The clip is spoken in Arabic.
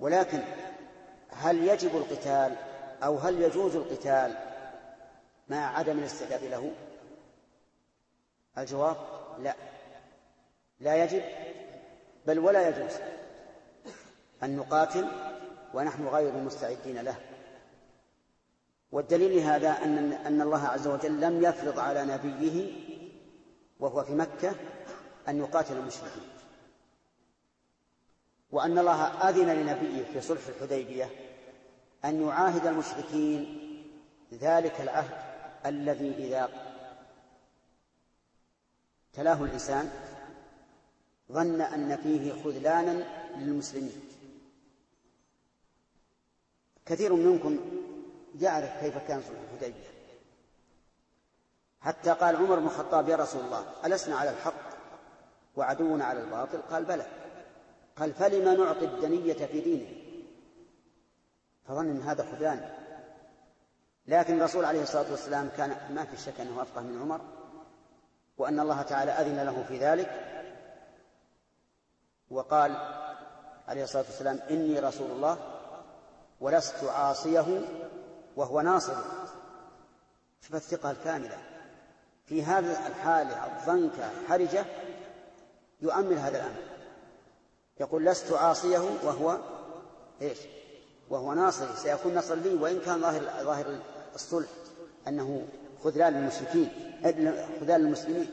ولكن هل يجب القتال أو هل يجوز القتال مع عدم الاستعداد له؟ الجواب لا. لا يجب بل ولا يجوز أن نقاتل ونحن غير مستعدين له. والدليل لهذا أن أن الله عز وجل لم يفرض على نبيه وهو في مكة أن يقاتل المشركين. وأن الله أذن لنبيه في صلح الحديبية أن يعاهد المشركين ذلك العهد الذي إذا تلاه الإنسان ظن أن فيه خذلانا للمسلمين. كثير منكم يعرف كيف كان صلح الحديبية. حتى قال عمر بن الخطاب يا رسول الله ألسنا على الحق وعدونا على الباطل؟ قال بلى. قال فلما نعطي الدنية في دينه؟ فظن أن هذا خذلان. لكن الرسول عليه الصلاة والسلام كان ما في شك أنه أفقه من عمر وأن الله تعالى أذن له في ذلك وقال عليه الصلاة والسلام إني رسول الله ولست عاصيه وهو ناصر. شوف الثقة الكاملة. في هذا الحالة الضنكة الحرجة يؤمن هذا الأمر. يقول لست عاصيه وهو إيش؟ وهو ناصري سيكون نصر لي وإن كان ظاهر ظاهر الصلح أنه خذلان للمشركين خذلان للمسلمين